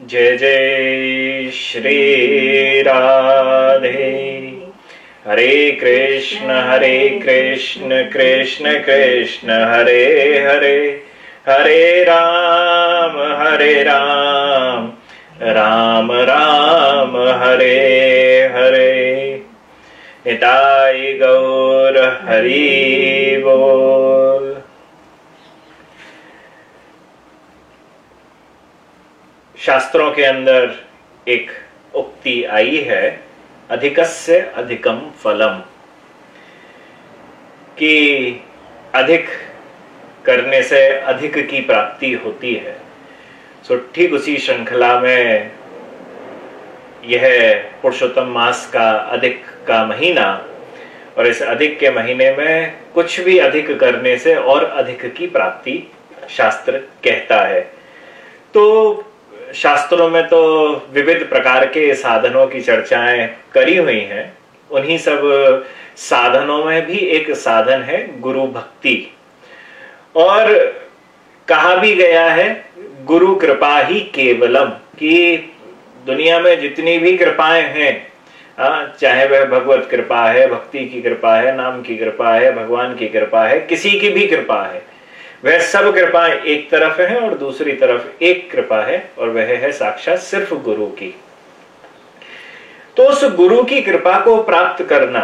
जय जय श्री राधे। हरे कृष्ण हरे कृष्ण कृष्ण कृष्ण, हरे हरे। हरे राम हरे राम। राम राम, हरे हरे। निताय गौर हरि बोल। शास्त्रों के अंदर एक उक्ति आई है, अधिकस्य अधिकम फलम। कि अधिक करने से अधिक की प्राप्ति होती है। सो ठीक उसी श्रृंखला में यह पुरुषोत्तम मास का अधिक का महीना और इस अधिक के महीने में कुछ भी अधिक करने से और अधिक की प्राप्ति शास्त्र कहता है। तो शास्त्रों में तो विविध प्रकार के साधनों की चर्चाएँ करी हुई हैं। उन्हीं सब साधनों में भी एक साधन है गुरु भक्ति। और कहा भी गया है, गुरु कृपा ही केवलम, कि दुनिया में जितनी भी कृपाएँ हैं चाहे वह भगवत कृपा है, भक्ति की कृपा है, नाम की कृपा है, भगवान की कृपा है, किसी की भी कृपा है वह सब कृपाएँ एक तरफ़ है और दूसरी तरफ़ एक कृपा है, और वह है साक्षात सिर्फ़ गुरु की। तो उस गुरु की कृपा को प्राप्त करना,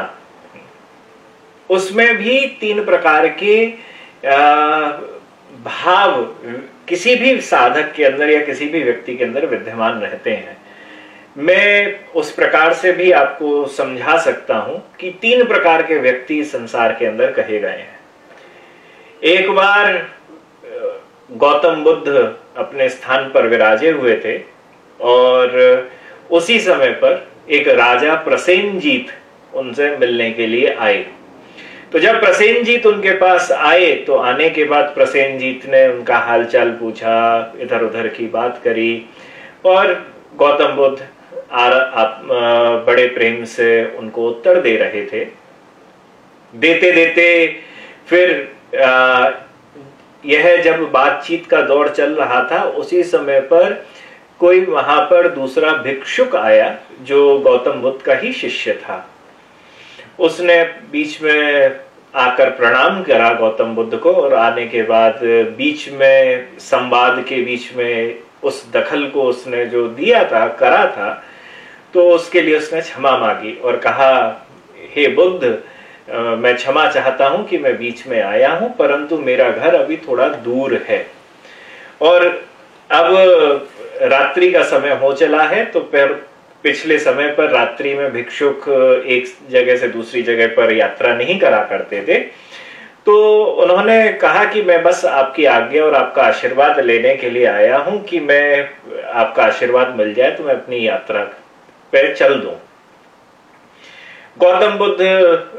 उसमें भी तीन प्रकार के भाव किसी भी साधक के अंदर या किसी भी व्यक्ति के अंदर विद्यमान रहते हैं। मैं उस प्रकार से भी आपको समझा सकता हूँ कि तीन प्रकार के व्यक्ति संसार के अंदर कहे गए हैं। एक बार गौतम बुद्ध अपने स्थान पर विराजे हुए थे और उसी समय पर एक राजा प्रसेनजीत उनसे मिलने के लिए आए। तो जब प्रसेनजीत उनके पास आए तो आने के बाद प्रसेनजीत ने उनका हालचाल पूछा इधर उधर की बात करी और गौतम बुद्ध आप बड़े प्रेम से उनको उत्तर दे रहे थे। देते देते फिर यह जब बातचीत का दौर चल रहा था, उसी समय पर कोई वहाँ पर दूसरा भिक्षुक आया, जो गौतम बुद्ध का ही शिष्य था। उसने बीच में आकर प्रणाम करा गौतम बुद्ध को और आने के बाद बीच में, संवाद के बीच में उस दखल को उसने जो दिया था, करा था तो उसके लिए उसने क्षमा मांगी और कहा, हे बुद्ध मैं क्षमा चाहता हूँ कि मैं बीच में आया हूँ, परंतु मेरा घर अभी थोड़ा दूर है। और अब रात्रि का समय हो चला है तो पिछले समय पर रात्रि में भिक्षुक एक जगह से दूसरी जगह पर यात्रा नहीं करा करते थे। तो उन्होंने कहा कि मैं बस आपकी आज्ञा और आपका आशीर्वाद लेने के लिए आया हूँ कि मैं आपका आशीर्वाद मिल जाए तो मैं अपनी यात्रा पर चल दूँ। गौतम बुद्ध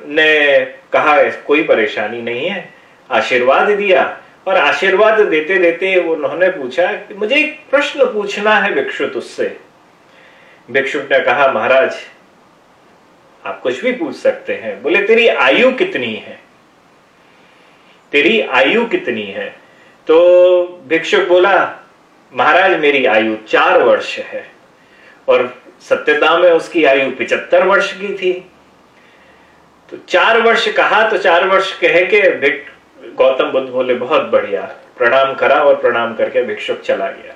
ने कहा, कोई परेशानी नहीं है। आशीर्वाद दिया और आशीर्वाद देते देते उन्होंने पूछा कि मुझे एक प्रश्न पूछना है भिक्षुत उससे भिक्षुक ने कहा, महाराज, आप कुछ भी पूछ सकते हैं। बोले, तेरी आयु कितनी है? तेरी आयु कितनी है? तो भिक्षुक बोला, महाराज, मेरी आयु चार वर्ष है और सत्यता में उसकी आयु पिचहत्तर वर्ष की थी। तो चार वर्ष कहा तो चार वर्ष कह के गौतम बुद्ध बोले, बहुत बढ़िया, प्रणाम करा और प्रणाम करके भिक्षुक चला गया.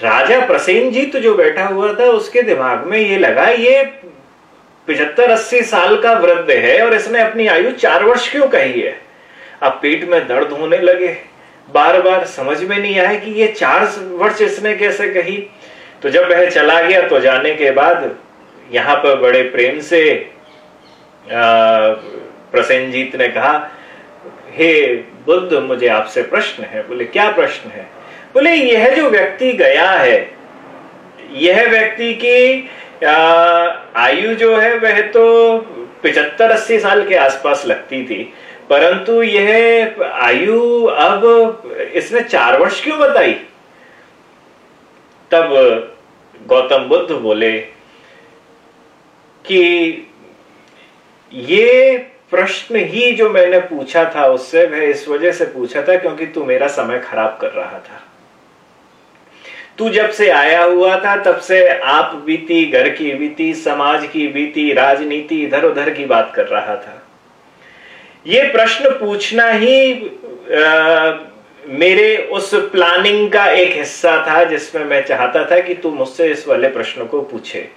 राजा प्रसेन जी तो जो बैठा हुआ था, उसके दिमाग में ये लगा, ये पिछहत्तर अस्सी साल का वृद्ध है और इसने अपनी आयु चार वर्ष क्यों कही है? अब पेट में दर्द होने लगे। बार बार समझ में नहीं आया कि ये चार वर्ष इसने कैसे कही। तो जब वह चला गया तो जाने के बाद यहाँ पर बड़े प्रेम से प्रसेनजीत ने कहा, हे बुद्ध, मुझे आपसे प्रश्न है। बोले, क्या प्रश्न है? बोले, यह जो व्यक्ति गया है, यह व्यक्ति की आयु जो है, वह तो पिचहत्तर अस्सी साल के आसपास लगती थी, परंतु यह आयु अब इसने चार वर्ष क्यों बताई? तब गौतम बुद्ध बोले कि ये प्रश्न ही जो मैंने पूछा था उससे वह इस वजह से पूछा था क्योंकि तू मेरा समय खराब कर रहा था। तू जब से आया हुआ था तब से आप बीती घर की बीती समाज की बीती राजनीति इधर उधर की बात कर रहा था। ये प्रश्न पूछना ही आ, मेरे उस प्लानिंग का एक हिस्सा था जिसमें मैं चाहता था कि तू मुझसे इस वाले प्रश्न को पूछे।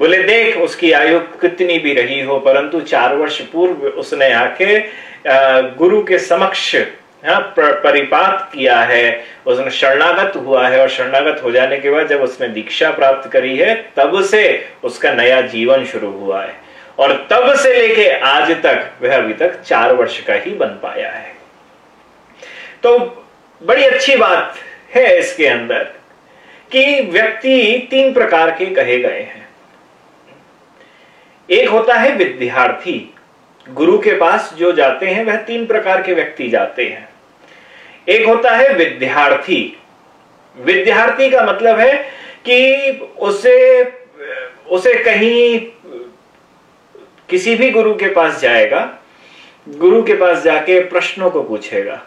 बोले देख उसकी आयु कितनी भी रही हो परंतु चार वर्ष पूर्व उसने आके गुरु के समक्ष हाँ, परिपात किया है। उसने शरणागत हुआ है और शरणागत हो जाने के बाद जब उसने दीक्षा प्राप्त करी है तब से उसका नया जीवन शुरू हुआ है। और तब से लेके आज तक वह अभी तक चार वर्ष का ही बन पाया है। तो बड़ी अच्छी बात है इसके अंदर कि व्यक्ति तीन प्रकार के कहे गए हैं। एक होता है विद्यार्थी। गुरु के पास जो जाते हैं, वह तीन प्रकार के व्यक्ति जाते हैं। एक होता है विद्यार्थी। विद्यार्थी का मतलब है कि उसे उसे कहीं किसी भी गुरु के पास जाएगा, गुरु के पास जाके प्रश्नों को पूछेगा।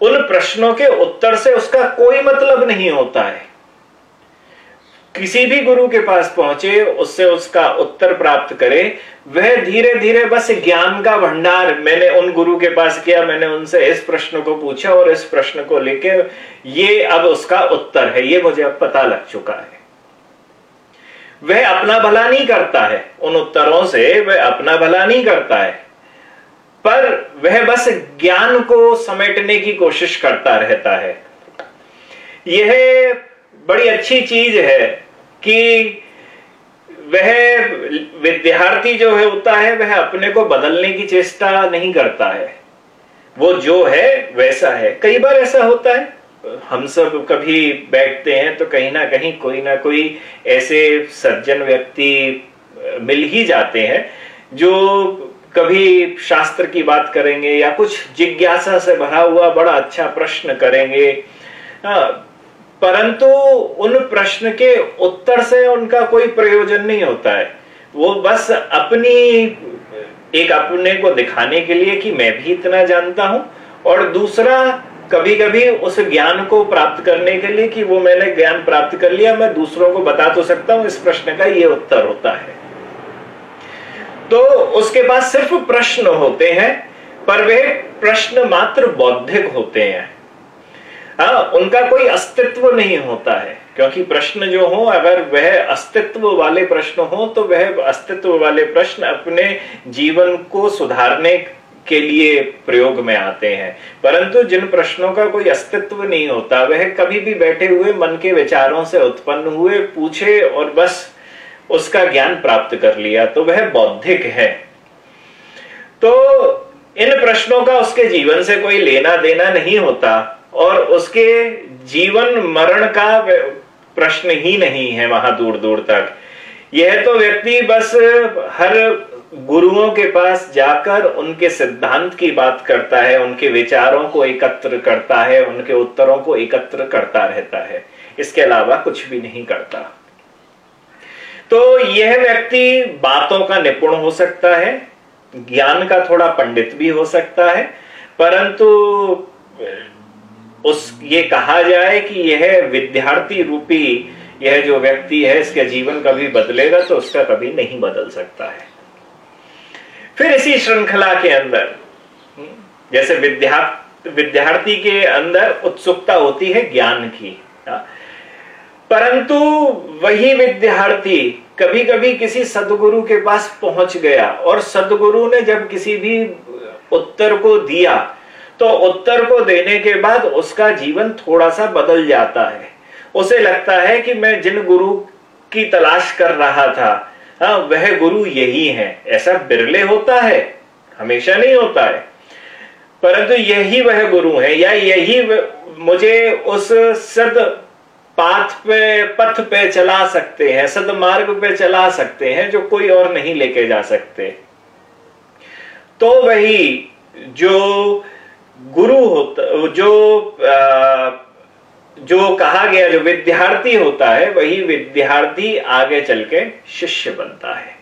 उन प्रश्नों के उत्तर से उसका कोई मतलब नहीं होता है। किसी भी गुरु के पास पहुँचे, उससे उसका उत्तर प्राप्त करे। वह धीरे धीरे बस ज्ञान का भंडार मैंने उन गुरु के पास किया, मैंने उनसे इस प्रश्न को पूछा और इस प्रश्न को लेके ये अब उसका उत्तर है। ये मुझे अब पता लग चुका है। वह अपना भला नहीं करता है। उन उत्तरों से वह अपना भला नहीं करता है। पर वह बस ज्ञान को समेटने की कोशिश करता रहता है। यह बड़ी अच्छी चीज़ है कि वह विद्यार्थी जो है होता है, वह अपने को बदलने की चेष्टा नहीं करता है। वो जो है, वैसा है। कई बार ऐसा होता है। हम सब कभी बैठते हैं तो कहीं ना कहीं, कोई ना कोई ऐसे सज्जन व्यक्ति मिल ही जाते हैं जो कभी शास्त्र की बात करेंगे या कुछ जिज्ञासा से भरा हुआ बड़ा अच्छा प्रश्न करेंगे। परंतु उन प्रश्न के उत्तर से उनका कोई प्रयोजन नहीं होता है। वो बस अपनी, एक अपने को दिखाने के लिए कि मैं भी इतना जानता हूँ और दूसरा कभी कभी उस ज्ञान को प्राप्त करने के लिए कि वो मैंने ज्ञान प्राप्त कर लिया, मैं दूसरों को बता तो सकता हूँ, इस प्रश्न का ये उत्तर होता है। तो उसके पास सिर्फ़ प्रश्न होते हैं, पर वे प्रश्न मात्र बौद्धिक होते हैं। हाँ उनका कोई अस्तित्व नहीं होता है। क्योंकि प्रश्न जो हो, अगर वह अस्तित्व वाले प्रश्न हो तो वह अस्तित्व वाले प्रश्न अपने जीवन को सुधारने के लिए प्रयोग में आते हैं। परंतु जिन प्रश्नों का कोई अस्तित्व नहीं होता, वह कभी भी बैठे हुए मन के विचारों से उत्पन्न हुए, पूछे और बस उसका ज्ञान प्राप्त कर लिया तो वह बौद्धिक है। तो इन प्रश्नों का उसके जीवन से कोई लेना देना नहीं होता। और उसके जीवन मरण का प्रश्न ही नहीं है वहाँ दूर दूर तक। यह तो व्यक्ति बस हर गुरुओं के पास जाकर उनके सिद्धांत की बात करता है, उनके विचारों को एकत्र करता है, उनके उत्तरों को एकत्र करता रहता है। इसके अलावा कुछ भी नहीं करता। तो यह व्यक्ति बातों का निपुण हो सकता है, ज्ञान का थोड़ा पंडित भी हो सकता है, परंतु उस ये कहा जाए कि यह विद्यार्थी रूपी यह जो व्यक्ति है इसका जीवन कभी बदलेगा तो उसका कभी नहीं बदल सकता है। फिर इसी श्रृंखला के अंदर जैसे विद्या विद्यार्थी के अंदर उत्सुकता होती है ज्ञान की हाँ, परंतु वही विद्यार्थी कभी कभी किसी सदगुरु के पास पहुँच गया और सदगुरु ने जब किसी भी उत्तर को दिया तो उत्तर को देने के बाद उसका जीवन थोड़ा सा बदल जाता है। उसे लगता है कि मैं जिन गुरु की तलाश कर रहा था हाँ वह गुरु यही है। ऐसा बिरले होता है, हमेशा नहीं होता है। परंतु यही वह गुरु है, या यही मुझे उस सद पाथ पे, पथ पे चला सकते हैं सदमार्ग पे चला सकते हैं, जो कोई और नहीं लेके जा सकते। तो वही जो गुरु होता जो आ, जो कहा गया जो विद्यार्थी होता है वही विद्यार्थी आगे चल के शिष्य बनता है।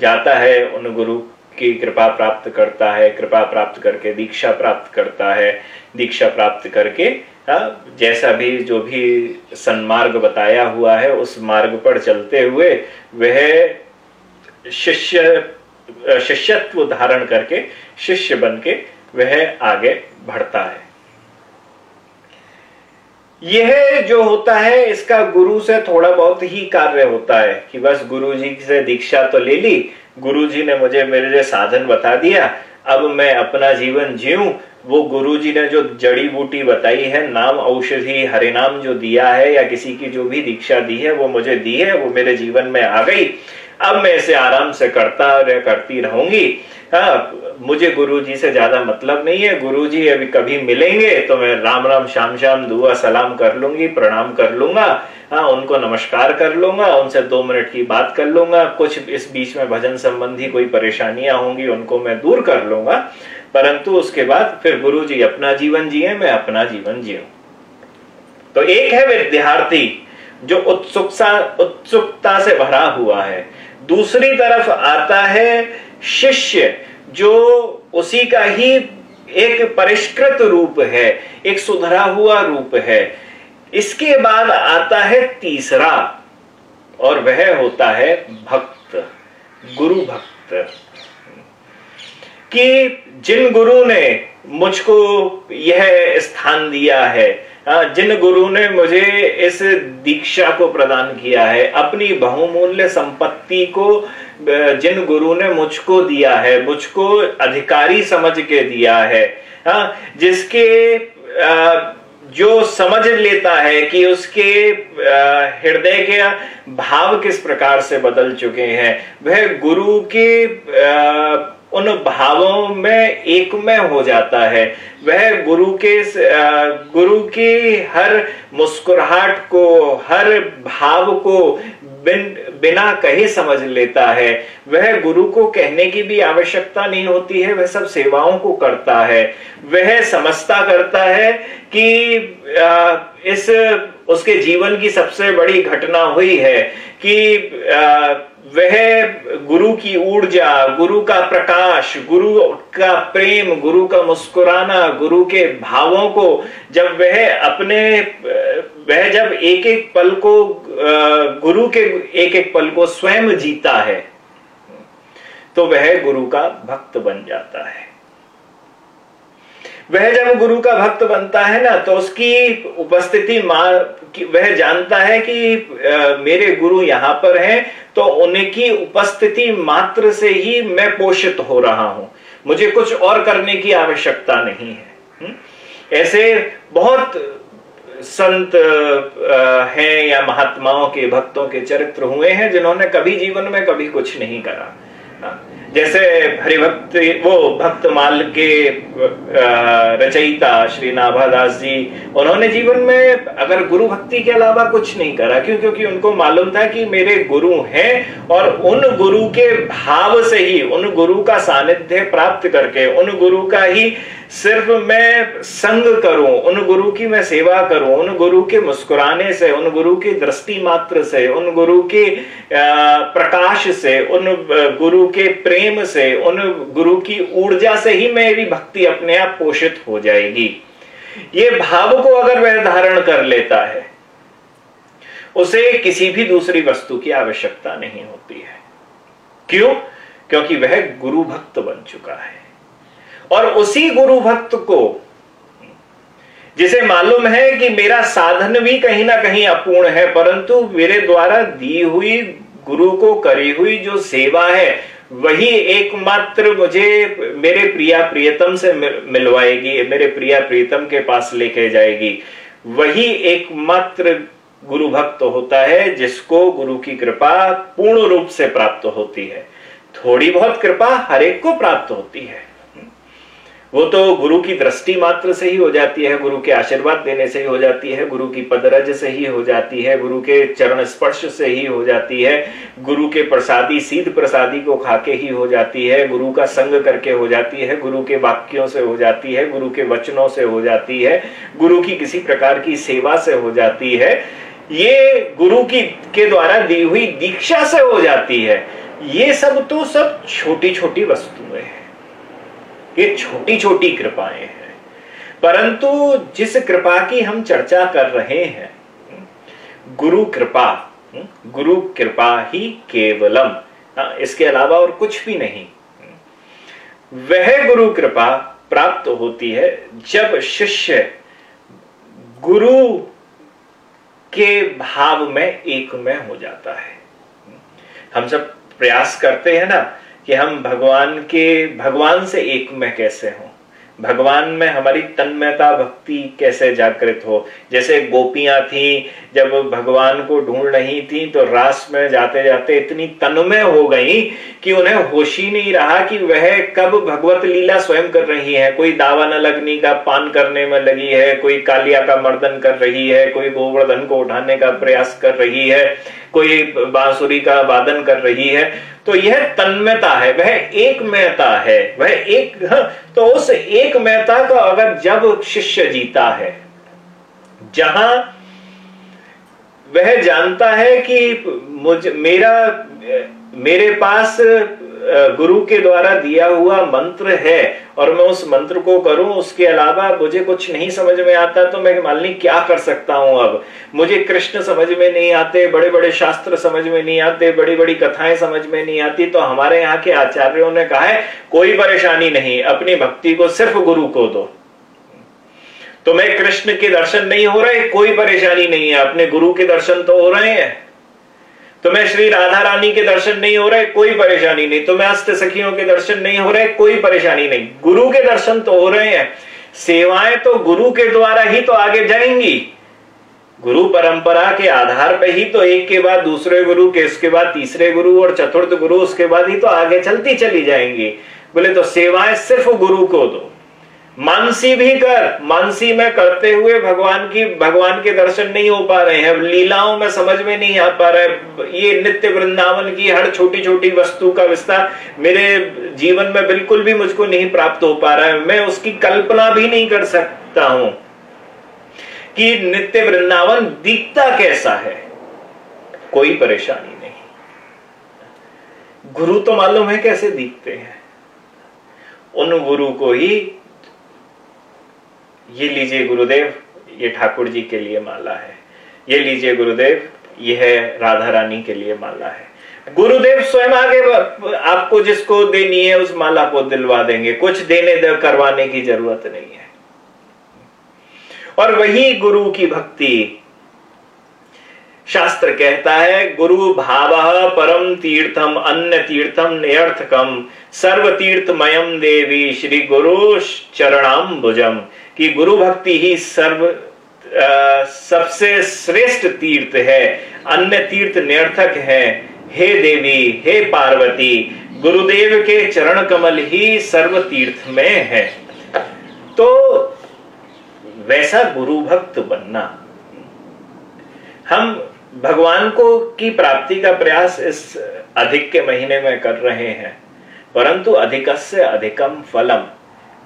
जाता है उन गुरु की कृपा प्राप्त करता है कृपा प्राप्त करके दीक्षा प्राप्त करता है दीक्षा प्राप्त करके जैसा भी जो भी सन्मार्ग बताया हुआ है उस मार्ग पर चलते हुए वह शिष्य शिष्यत्व धारण करके शिष्य बन के वह आगे बढ़ता है। यह जो होता है, इसका गुरु से थोड़ा बहुत ही कार्य होता है कि बस गुरु जी से दीक्षा तो ले ली गुरु जी ने मुझे मेरे लिए साधन बता दिया, अब मैं अपना जीवन जीऊं। वो गुरु जी ने जो जड़ी बूटी बताई है, नाम औषधि हरिनाम जो दिया है या किसी की जो भी दीक्षा दी है, वो मुझे दी है, वो मेरे जीवन में आ गई। अब मैं इसे आराम से करता करती रहूँगी। हाँ मुझे गुरु जी से ज़्यादा मतलब नहीं है। गुरु जी अभी कभी मिलेंगे तो मैं राम राम शाम शाम दुआ सलाम कर लूँगी, प्रणाम कर लूँगा हाँ उनको नमस्कार कर लूँगा, उनसे दो मिनट की बात कर लूँगा, कुछ इस बीच में भजन संबंधी कोई परेशानियाँ होंगी, उनको मैं दूर कर लूँगा। परंतु उसके बाद फिर गुरु जी अपना जीवन जिए, मैं अपना जीवन जीऊं। तो एक है विद्यार्थी, जो उत्सुकता उत्सुकता से भरा हुआ है। दूसरी तरफ़ आता है शिष्य, जो उसी का ही एक परिष्कृत रूप है, एक सुधरा हुआ रूप है। इसके बाद आता है तीसरा, और वह होता है भक्त, गुरु भक्त। कि जिन गुरु ने मुझको यह स्थान दिया है जिन गुरु ने मुझे इस दीक्षा को प्रदान किया है अपनी बहुमूल्य संपत्ति को जिन गुरु ने मुझको दिया है मुझको अधिकारी समझ के दिया है हाँ, जिसके जो समझ लेता है कि उसके हृदय के भाव किस प्रकार से बदल चुके हैं वह गुरु के उन भावों में एक में हो जाता है। वह गुरु के गुरु की हर मुस्कुराहट को, हर भाव को बिन, बिना कहे समझ लेता है। वह गुरु को कहने की भी आवश्यकता नहीं होती है, वह सब सेवाओं को करता है। वह समझता करता है कि इस, उसके जीवन की सबसे बड़ी घटना हुई है कि वह गुरु की ऊर्जा, गुरु का प्रकाश, गुरु का प्रेम, गुरु का मुस्कुराना, गुरु के भावों को जब वह अपने, वह जब एक एक पल को गुरु के एक एक पल को स्वयं जीता है तो वह गुरु का भक्त बन जाता है। वह जब गुरु का भक्त बनता है ना तो उसकी उपस्थिति वह जानता है कि आ, मेरे गुरु यहाँ पर हैं तो उनकी उपस्थिति मात्र से ही मैं पोषित हो रहा हूँ मुझे कुछ और करने की आवश्यकता नहीं है हम्म? ऐसे बहुत संत हैं या महात्माओं के भक्तों के चरित्र हुए हैं जिन्होंने कभी जीवन में कभी कुछ नहीं करा हाँ। जैसे हरिभक्त, वो भक्तमाल के रचयिता श्री नाभादास जी, उन्होंने जीवन में अगर गुरु भक्ति के अलावा कुछ नहीं करा, क्यों? क्योंकि उनको मालूम था कि मेरे गुरु हैं और उन गुरु के भाव से ही, उन गुरु का सानिध्य प्राप्त करके, उन गुरु का ही सिर्फ़ मैं संग करूँ, उन गुरु की मैं सेवा करूँ, उन गुरु के मुस्कुराने से, उन गुरु की दृष्टि मात्र से, उन गुरु के प्रकाश से, उन गुरु के प्रेम से, उन गुरु की ऊर्जा से ही मेरी भक्ति अपने आप पोषित हो जाएगी। ये भाव को अगर वह धारण कर लेता है, उसे किसी भी दूसरी वस्तु की आवश्यकता नहीं होती है। क्यों? क्योंकि वह गुरु भक्त बन चुका है। और उसी गुरु भक्त को, जिसे मालूम है कि मेरा साधन भी कहीं ना कहीं अपूर्ण है, परंतु मेरे द्वारा दी हुई गुरु को करी हुई जो सेवा है, वही एकमात्र मुझे मेरे प्रिया प्रियतम से मिलवाएगी, मेरे प्रिया प्रियतम के पास लेके जाएगी। वही एकमात्र गुरु भक्त होता है, जिसको गुरु की कृपा पूर्ण रूप से प्राप्त होती है। थोड़ी बहुत कृपा हरेक को प्राप्त होती है। वो तो गुरु की दृष्टि मात्र से ही हो जाती है गुरु के आशीर्वाद देने से ही हो जाती है गुरु की पदरज से ही हो जाती है गुरु के चरण स्पर्श से ही हो जाती है गुरु के प्रसादी सीध प्रसादी को खाके ही हो जाती है गुरु का संग करके हो जाती है गुरु के वाक्यों से हो जाती है गुरु के वचनों से हो जाती है गुरु की किसी प्रकार की सेवा से हो जाती है ये गुरु की के द्वारा दी हुई दीक्षा से हो जाती है ये सब तो सब छोटी छोटी वस्तुएँ हैं ये छोटी छोटी कृपाएँ हैं। परंतु जिस कृपा की हम चर्चा कर रहे हैं गुरु कृपा गुरु कृपा ही केवलम। हाँ, इसके अलावा और कुछ भी नहीं। वह गुरु कृपा प्राप्त होती है जब शिष्य गुरु के भाव में एक में हो जाता है। हम सब प्रयास करते हैं ना कि हम भगवान के, भगवान से एक में कैसे हों? भगवान में हमारी तन्मयता, भक्ति कैसे जागृत हो? जैसे गोपियाँ थी, जब भगवान को ढूंढ रही थी तो रास में जाते जाते इतनी तन्मय हो गई कि उन्हें होश ही नहीं रहा कि वह कब भगवत लीला स्वयं कर रही है। कोई दावा न लगनी का, पान करने में लगी है, कोई कालिया का मर्दन कर रही है, कोई गोवर्धन को उठाने का प्रयास कर रही है। कोई बांसुरी का वादन कर रही है तो यह तन्मयता है वह एक मयता है वह एक हाँ, तो उस एक मयता का अगर जब शिष्य जीता है जहाँ वह जानता है कि मुझ मेरा मेरे पास गुरु के द्वारा दिया हुआ मंत्र है और मैं उस मंत्र को करूँ, उसके अलावा मुझे कुछ नहीं समझ में आता तो मैं मालिनी, क्या कर सकता हूँ अब? मुझे कृष्ण समझ में नहीं आते बड़े बड़े शास्त्र समझ में नहीं आते बड़ी बड़ी कथाएँ समझ में नहीं आती तो हमारे यहाँ के आचार्यों ने कहा है, कोई परेशानी नहीं, अपनी भक्ति को सिर्फ़ गुरु को दो। तुम्हें कृष्ण के दर्शन नहीं हो रहे, कोई परेशानी नहीं है, अपने गुरु के दर्शन तो हो रहे हैं। तुम्हें श्री राधा रानी के दर्शन नहीं हो रहे, कोई परेशानी नहीं। तुम्हें अस्त सखियों के दर्शन नहीं हो रहे, कोई परेशानी नहीं। गुरु के दर्शन तो हो रहे हैं। सेवाएँ तो गुरु के द्वारा ही तो आगे जाएँगी। गुरु परंपरा के आधार पर ही तो एक के बाद दूसरे गुरु, के इसके बाद तीसरे गुरु और चतुर्थ गुरु, उसके बाद ही तो आगे चलती चली जाएँगी। बोले तो सेवाएँ सिर्फ़ गुरु को दो। मानसी भी कर, मानसी में करते हुए भगवान की, भगवान के दर्शन नहीं हो पा रहे हैं। लीलाओं में समझ में नहीं आ पा रहा है। ये नित्य वृंदावन की हर छोटी छोटी वस्तु का विस्तार मेरे जीवन में बिल्कुल भी मुझको नहीं प्राप्त हो पा रहा है। मैं उसकी कल्पना भी नहीं कर सकता हूँ कि नित्य वृंदावन दिखता कैसा है। कोई परेशानी नहीं। गुरु तो मालूम है कैसे दिखते हैं। उन गुरु को ही ये लीजिए गुरुदेव, ये ठाकुर जी के लिए माला है। ये लीजिए गुरुदेव, यह राधा रानी के लिए माला है। गुरुदेव स्वयं आगे आपको जिसको देनी है, उस माला को दिलवा देंगे। कुछ देने दे, करवाने की ज़रूरत नहीं है। और वही गुरु की भक्ति शास्त्र कहता है गुरु भाव परम तीर्थम अन्य तीर्थम निर्थकम सर्व तीर्थमयम देवी श्री गुरु चरणाम भुजम कि गुरु भक्ति ही सर्व आ, सबसे श्रेष्ठ तीर्थ है अन्य तीर्थ निर्थक है। हे देवी हे पार्वती गुरुदेव के चरण कमल ही सर्व तीर्थ में है। तो वैसा गुरु भक्त बनना। हम भगवान को की प्राप्ति का प्रयास इस अधिक के महीने में कर रहे हैं, परंतु अधिक से अधिकम फलम।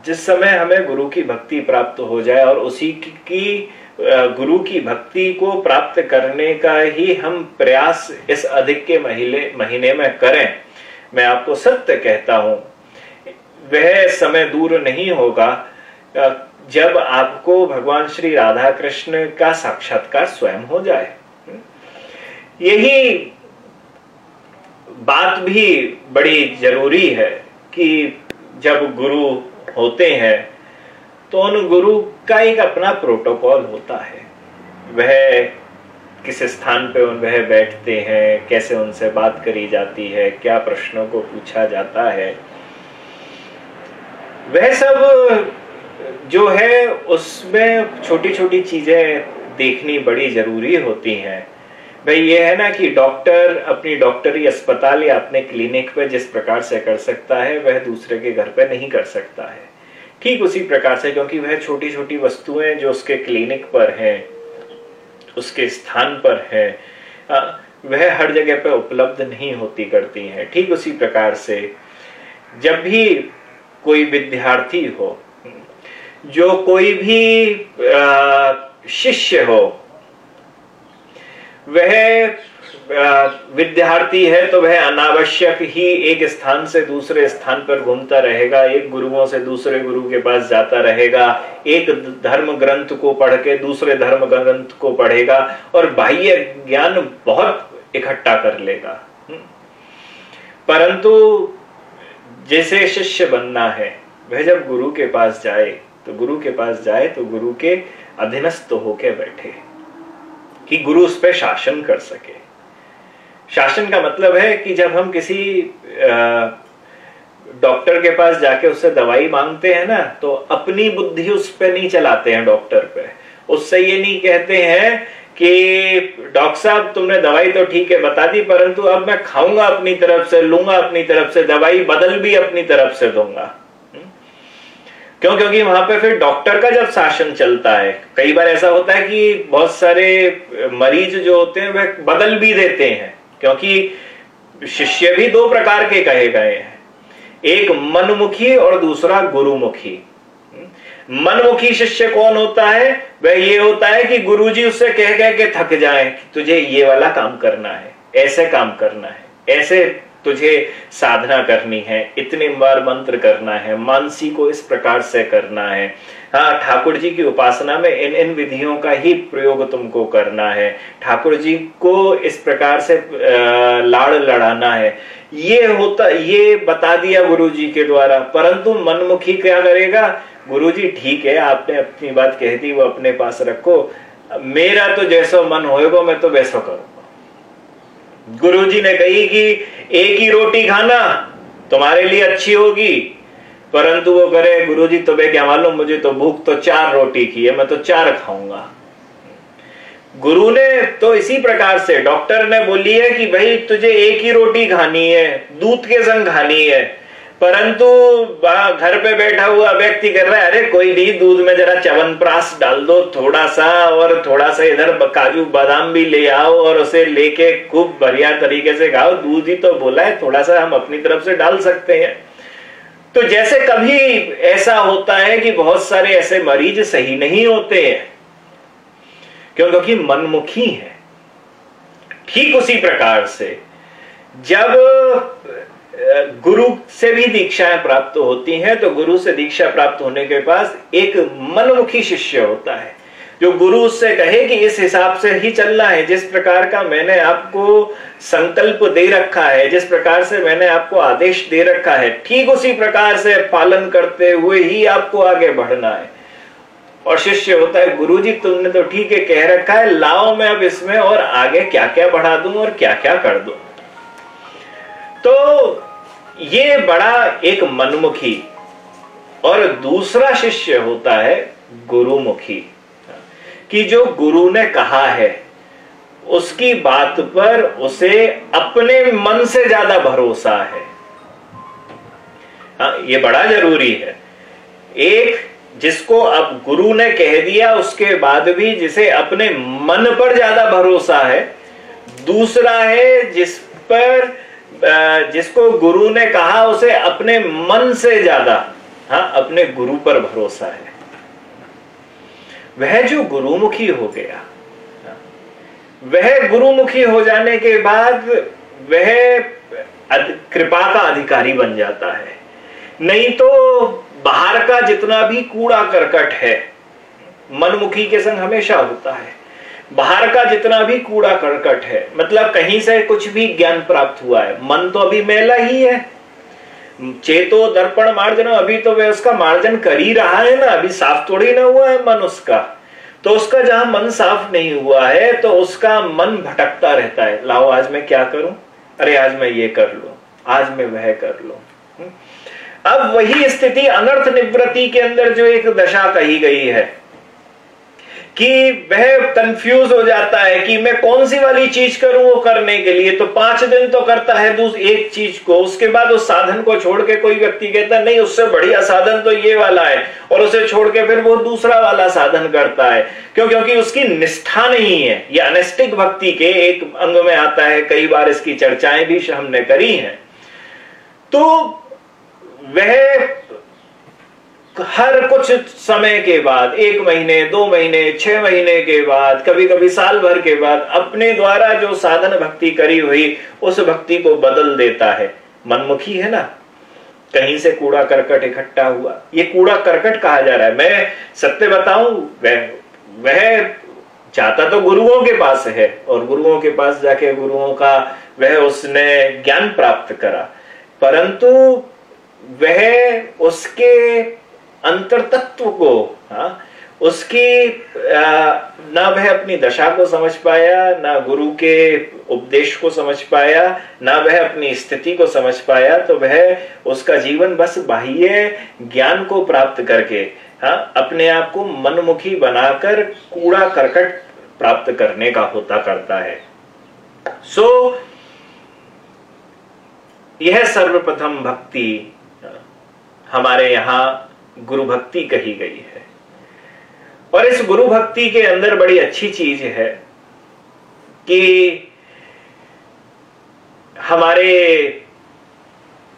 जिस समय हमें गुरु की भक्ति प्राप्त हो जाए और उसी की गुरु की भक्ति को प्राप्त करने का ही हम प्रयास इस अधिक के महीने महीने में करें, मैं आपको सत्य कहता हूँ। वह समय दूर नहीं होगा जब आपको भगवान श्री राधा कृष्ण का साक्षात्कार स्वयं हो जाए। यही बात भी बड़ी ज़रूरी है कि जब गुरु होते हैं तो उन गुरु का एक अपना प्रोटोकॉल होता है। वह किस स्थान पे उन, वह बैठते हैं, कैसे उनसे बात करी जाती है, क्या प्रश्नों को पूछा जाता है। वह सब जो है, उसमें छोटी छोटी चीज़ें देखनी बड़ी ज़रूरी होती हैं। भाई ये है ना कि डॉक्टर अपनी डॉक्टरी अस्पताल या अपने क्लिनिक पे जिस प्रकार से कर सकता है, वह दूसरे के घर पे नहीं कर सकता है। ठीक उसी प्रकार से, क्योंकि वह छोटी छोटी वस्तुएँ जो उसके क्लिनिक पर हैं, उसके स्थान पर है वह हर जगह पर उपलब्ध नहीं होती करती हैं। ठीक उसी प्रकार से, जब भी कोई विद्यार्थी हो, जो कोई भी शिष्य हो वह विद्यार्थी है तो वह अनावश्यक ही एक स्थान से दूसरे स्थान पर घूमता रहेगा, एक गुरुओं से दूसरे गुरु के पास जाता रहेगा, एक धर्म ग्रंथ को पढ़ के दूसरे धर्म ग्रंथ को पढ़ेगा और बाह्य ज्ञान बहुत इकट्ठा कर लेगा हम्म। परंतु जैसे शिष्य बनना है, वह जब गुरु के पास जाए तो गुरु के पास जाए तो गुरु के अधीनस्थ होके बैठे कि गुरु उस पर शासन कर सके। शासन का मतलब है कि जब हम किसी डॉक्टर के पास जाके उससे दवाई मांगते हैं ना तो अपनी बुद्धि उस पर नहीं चलाते हैं डॉक्टर पे। उससे ये नहीं कहते हैं कि डॉक्टर साहब, तुमने दवाई तो ठीक है बता दी, परंतु अब मैं खाऊँगा अपनी तरफ़ से, लूँगा अपनी तरफ़ से, दवाई बदल भी अपनी तरफ़ से दूँगा। क्यों? क्योंकि वहाँ पे फिर डॉक्टर का जब शासन चलता है, कई बार ऐसा होता है कि बहुत सारे मरीज़ जो होते हैं वह बदल भी देते हैं, क्योंकि शिष्य भी दो प्रकार के कहे गए हैं। एक मनमुखी और दूसरा गुरुमुखी। मनमुखी शिष्य कौन होता है? वह ये होता है कि गुरुजी उससे कह कह के थक जाए तुझे ये वाला काम करना है, ऐसे काम करना है, ऐसे तुझे साधना करनी है, इतने बार मंत्र करना है, मानसी को इस प्रकार से करना है। हाँ ठाकुर जी की उपासना में इन इन विधियों का ही प्रयोग तुमको करना है। ठाकुर जी को इस प्रकार से लाड़ लड़ाना है। ये होता, ये बता दिया गुरु जी के द्वारा, परंतु मनमुखी क्या करेगा? गुरु जी, ठीक है, आपने अपनी बात कह दी, वो अपने पास रखो। मेरा तो जैसा मन होएगा, मैं तो वैसा करूँगा गुरुजी ने कही कि एक ही रोटी खाना तुम्हारे लिए अच्छी होगी, परंतु वो करे, गुरुजी तुम्हें क्या मालूम, मुझे तो भूख तो चार रोटी की है, मैं तो चार खाऊँगा। गुरु ने तो इसी प्रकार से, डॉक्टर ने बोली है कि भाई तुझे एक ही रोटी खानी है, दूध के संग खानी है परंतु घर पे बैठा हुआ व्यक्ति कर रहा है, अरे, कोई भी दूध में जरा चवन प्रास डाल दो थोड़ा सा और थोड़ा सा इधर काजू बादाम भी ले आओ, और उसे लेके खूब बढ़िया तरीके से खाओ। दूध ही तो बोला है थोड़ा सा हम अपनी तरफ़ से डाल सकते हैं। तो जैसे कभी ऐसा होता है कि बहुत सारे ऐसे मरीज़ सही नहीं होते हैं, क्यों? क्योंकि मनमुखी है। ठीक उसी प्रकार से, जब गुरु से भी दीक्षाएँ प्राप्त होती हैं तो गुरु से दीक्षा प्राप्त होने के पास एक मनमुखी शिष्य होता है, जो गुरु उससे कहे कि इस हिसाब से ही चलना है, जिस प्रकार का मैंने आपको संकल्प दे रखा है, जिस प्रकार से मैंने आपको आदेश दे रखा है, ठीक उसी प्रकार से पालन करते हुए ही आपको आगे बढ़ना है। और शिष्य होता है, गुरु जी, तुमने तो ठीक है, कह रखा है, लाओ मैं अब इसमें और आगे क्या क्या बढ़ा दू और क्या क्या कर दू। तो ये बड़ा एक मनमुखी और दूसरा शिष्य होता है गुरुमुखी। कि जो गुरु ने कहा है, उसकी बात पर उसे अपने मन से ज़्यादा भरोसा है। हाँ ये बड़ा ज़रूरी है। एक, जिसको अब गुरु ने कह दिया, उसके बाद भी जिसे अपने मन पर ज़्यादा भरोसा है। दूसरा है, जिस पर जिसको गुरु ने कहा, उसे अपने मन से ज़्यादा हाँ अपने गुरु पर भरोसा है। वह जो गुरुमुखी हो गया, वह गुरुमुखी हो जाने के बाद वह कृपा का अधिकारी बन जाता है। नहीं तो बाहर का जितना भी कूड़ा करकट है, मनमुखी के संग हमेशा होता है। बाहर का जितना भी कूड़ा करकट है मतलब कहीं से कुछ भी ज्ञान प्राप्त हुआ है, मन तो अभी मेला ही है। चेतो दर्पण मार्जन, अभी तो वह उसका मार्जन कर ही रहा है ना, अभी साफ़ थोड़ी ना हुआ है मन उसका। तो उसका जहाँ मन साफ़ नहीं हुआ है तो उसका मन भटकता रहता है। लाओ, आज मैं क्या करूँ? अरे, आज मैं ये कर लू, आज मैं वह कर लू। अब वही स्थिति अनर्थ निवृत्ति के अंदर जो एक दशा कही गई है। कि वह कंफ्यूज हो जाता है कि मैं कौन सी वाली चीज़ करूँ वो करने के लिए। तो पाँच दिन तो करता है एक चीज़ को। उसके बाद उस साधन को छोड़ के कोई व्यक्ति कहता नहीं, उससे बढ़िया साधन तो ये वाला है। और उसे छोड़ के फिर वो दूसरा वाला साधन करता है। क्यों? क्योंकि उसकी निष्ठा नहीं है। ये अनिष्टिक भक्ति के एक अंग में आता है। कई बार इसकी चर्चाएँ भी हमने करी हैं। तो वह हर कुछ समय के बाद, एक महीने, दो महीने, छह महीने के बाद कभी कभी साल भर के बाद, अपने द्वारा जो साधन भक्ति करी हुई, उस भक्ति को बदल देता है। मनमुखी है ना? कहीं से कूड़ा करकट इकट्ठा हुआ। ये कूड़ा करकट कहा जा रहा है। मैं सत्य बताऊँ, वह वह जाता तो गुरुओं के पास है, और गुरुओं के पास जाके गुरुओं का, वह उसने ज्ञान प्राप्त करा। परंतु, वह उसके अंतर तत्व को हा? उसकी ना वह अपनी दशा को समझ पाया ना गुरु के उपदेश को समझ पाया ना वह अपनी स्थिति को समझ पाया तो वह उसका जीवन बस बाह्य ज्ञान को प्राप्त करके हा? अपने आप को मनमुखी बनाकर कूड़ा करकट प्राप्त करने का होता करता है सो so, यह सर्वप्रथम भक्ति हमारे यहाँ गुरु भक्ति कही गई है। और इस गुरु भक्ति के अंदर बड़ी अच्छी चीज़ है कि हमारे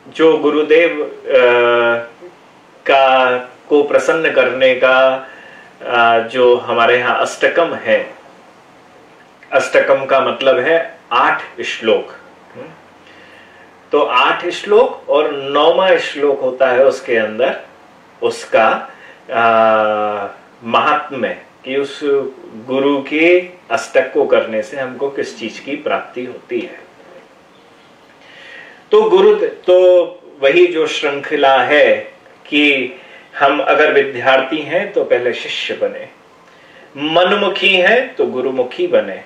जो गुरुदेव का को प्रसन्न करने का जो हमारे यहाँ अष्टकम है, अष्टकम का मतलब है आठ श्लोक। तो आठ श्लोक और नौवा श्लोक होता है उसके अंदर उसका महात्म्य कि उस गुरु के अष्टक को करने से हमको किस चीज़ की प्राप्ति होती है। तो गुरु तो वही जो श्रृंखला है कि हम अगर विद्यार्थी हैं तो पहले शिष्य बने। मनमुखी हैं तो गुरुमुखी बने।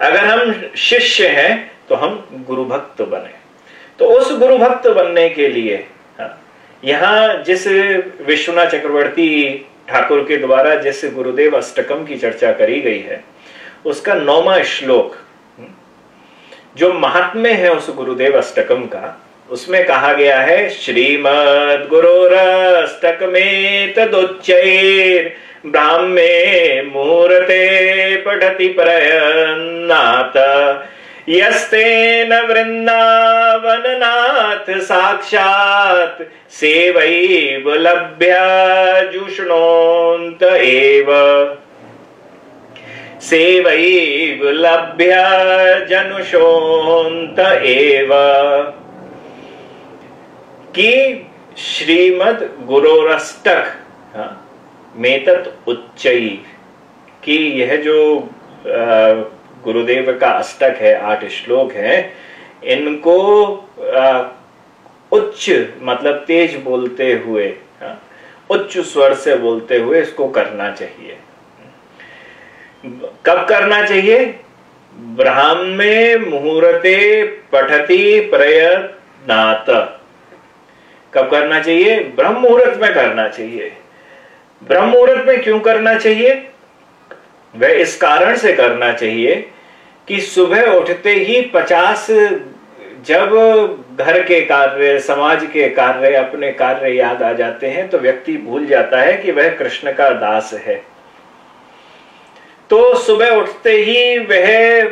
अगर हम शिष्य हैं तो हम गुरु भक्त बने। तो उस गुरु भक्त बनने के लिए हाँ, यहाँ जिस विश्वनाथ चक्रवर्ती ठाकुर के द्वारा जिस गुरुदेव अष्टकम की चर्चा करी गई है, उसका नौवा श्लोक, जो महात्म्य है उस गुरुदेव अष्टकम का, उसमें कहा गया है श्रीमद गुरुरष्टक में तदुच्चैर ब्राह्मे मुहूर्ते पठति प्रयन्नाथ। यस्तेन वृन्दावननाथ साक्षात् सेवैव लभ्य जुष्णोऽन्त एव। सेवैव लभ्य जनुषोऽन्त एव। कि श्रीमद गुरोरष्टक हाँ, मेतत उच्चई कि यह जो गुरुदेव का अष्टक है, आठ श्लोक है। इनको उच्च मतलब तेज बोलते हुए उच्च स्वर से बोलते हुए इसको करना चाहिए। कब करना चाहिए? ब्राह्मे मुहूर्ते पठती प्रयत्नात। कब करना चाहिए? ब्रह्म मुहूर्त में करना चाहिए। ब्रह्म मुहूर्त में क्यों करना चाहिए? वह इस कारण से करना चाहिए कि सुबह उठते ही पचास जब घर के कार्य, समाज के कार्य, अपने कार्य याद आ जाते हैं तो व्यक्ति भूल जाता है कि वह कृष्ण का दास है। तो सुबह उठते ही वह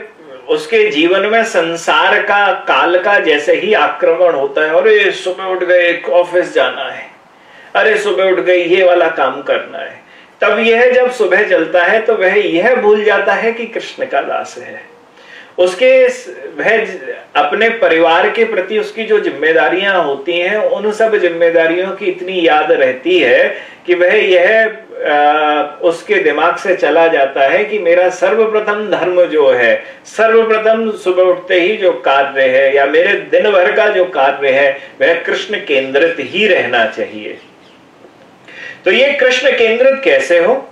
उसके जीवन में संसार का, काल का जैसे ही आक्रमण होता है, अरे सुबह उठ गए ऑफ़िस जाना है, अरे सुबह उठ गई ये वाला काम करना है। तब यह जब सुबह चलता है तो वह यह भूल जाता है कि कृष्ण का दास है। उसके वह अपने परिवार के प्रति उसकी जो जिम्मेदारियाँ होती हैं उन सब जिम्मेदारियों की इतनी याद रहती है कि वह यह आ, उसके दिमाग से चला जाता है कि मेरा सर्वप्रथम धर्म जो है सर्वप्रथम सुबह उठते ही जो कार्य है या मेरे दिन भर का जो कार्य है वह कृष्ण केंद्रित ही रहना चाहिए। तो ये कृष्ण केंद्रित कैसे हो?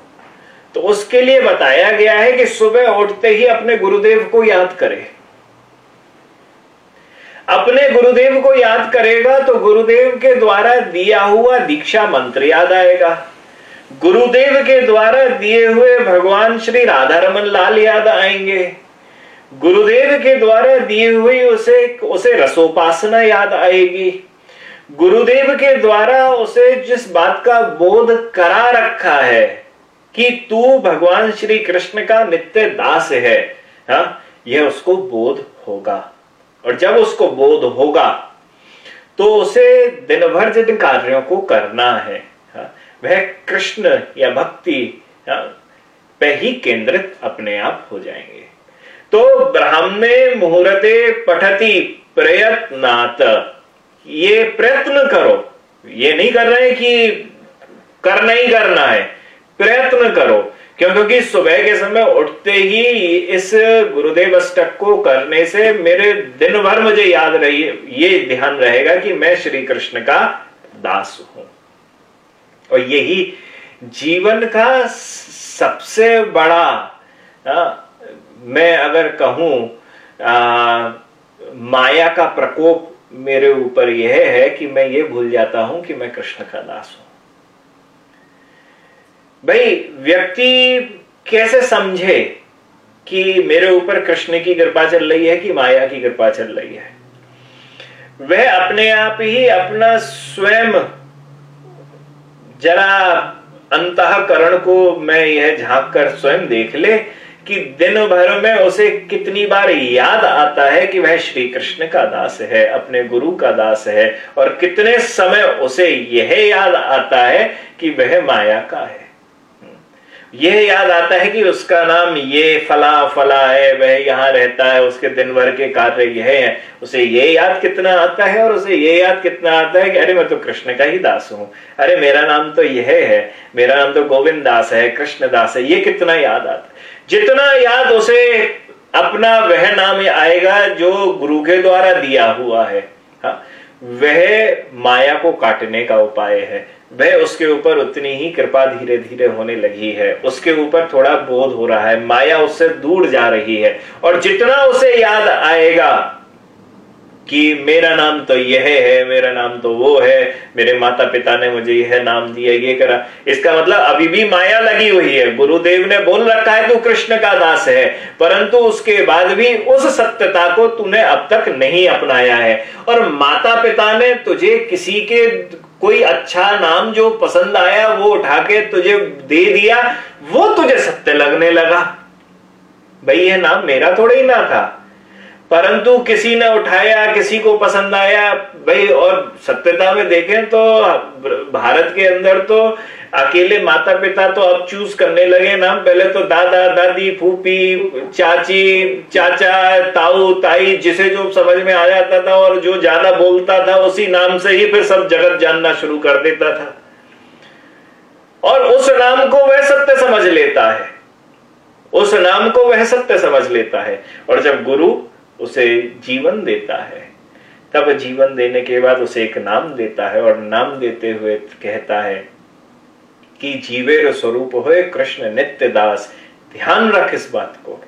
तो उसके लिए बताया गया है कि सुबह उठते ही अपने गुरुदेव को याद करे। अपने गुरुदेव को याद करेगा तो गुरुदेव के द्वारा दिया हुआ दीक्षा मंत्र याद आएगा। गुरुदेव के द्वारा दिए हुए भगवान श्री राधा रमन लाल याद आएँगे। गुरुदेव के द्वारा दिए हुए उसे उसे रसोपासना याद आएगी। गुरुदेव के द्वारा उसे जिस बात का बोध करा रखा है कि तू भगवान श्री कृष्ण का नित्य दास है, हा? यह उसको बोध होगा। और जब उसको बोध होगा तो उसे दिन भर जिन कार्यों को करना है, हा? वह कृष्ण या भक्ति पे ही केंद्रित अपने आप हो जाएँगे। तो ब्राह्मणे मुहूर्ते पठती प्रयत्नात। ये प्रयत्न करो। ये नहीं कर रहे कि करना ही करना है। प्रयत्न करो क्यों क्योंकि सुबह के समय उठते ही इस गुरुदेव अष्टक को करने से मेरे दिन भर मुझे याद रही ये ध्यान रहेगा कि मैं श्री कृष्ण का दास हूँ। और यही जीवन का सबसे बड़ा आ, मैं अगर कहूँ आ, माया का प्रकोप मेरे ऊपर यह है कि मैं ये भूल जाता हूँ कि मैं कृष्ण का दास हूँ। भाई, व्यक्ति कैसे समझे कि मेरे ऊपर कृष्ण की कृपा चल रही है कि माया की कृपा चल रही है? वह अपने आप ही अपना स्वयं जरा अंतकरण को मैं यह झाँक कर स्वयं देख ले कि दिन भर में उसे कितनी बार याद आता है कि वह श्री कृष्ण का दास है, अपने गुरु का दास है, और कितने समय उसे यह याद आता है कि वह माया का है। यह याद आता है कि उसका नाम ये फला फला है, वह यहाँ रहता है, उसके दिन भर के कार्य यह है। उसे ये याद कितना आता है और उसे ये याद कितना आता है कि अरे मैं तो कृष्ण का ही दास हूँ। अरे मेरा नाम तो यह है, मेरा नाम तो गोविंद दास है, कृष्ण दास है, ये कितना याद आता जितना याद उसे अपना वह नाम आएगा जो गुरु के द्वारा दिया हुआ है। हाँ वह माया को काटने का उपाय है। वह उसके ऊपर उतनी ही कृपा धीरे धीरे होने लगी है। उसके ऊपर थोड़ा बोध हो रहा है, माया उससे दूर जा रही है और जितना उसे याद आएगा कि मेरा नाम तो यह है, मेरा नाम तो वो है, मेरे माता पिता ने मुझे यह नाम दिया, ये करा। इसका मतलब अभी भी माया लगी हुई है। गुरुदेव ने बोल रखा है, तू कृष्ण का दास है। परंतु उसके बाद भी उस सत्यता को तूने अब तक नहीं अपनाया है। और माता पिता ने तुझे किसी के कोई अच्छा नाम जो पसंद आया, वो उठा के तुझे दे दिया, वो तुझे सत्य लगने लगा। भाई ये नाम मेरा थोड़ा ही ना था। परंतु किसी ने उठाया, किसी को पसंद आया, भाई, और सत्यता में देखें तो भारत के अंदर तो अकेले माता पिता तो अब चूज़ करने लगे नाम पहले तो दादा, दादी, फूफी, चाची, चाचा, ताऊ, ताई, जिसे जो समझ में आ जाता था और जो ज़्यादा बोलता था, उसी नाम से ही फिर सब जगत जानना शुरू कर देता था। और उस नाम को वह सत्य समझ लेता है। उस नाम को वह सत्य समझ लेता है। और जब गुरु उसे जीवन देता है, तब जीवन देने के बाद उसे एक नाम देता है और नाम देते हुए कहता है कि जीवेर स्वरूप हो कृष्ण नित्य दास। ध्यान रख इस बात को।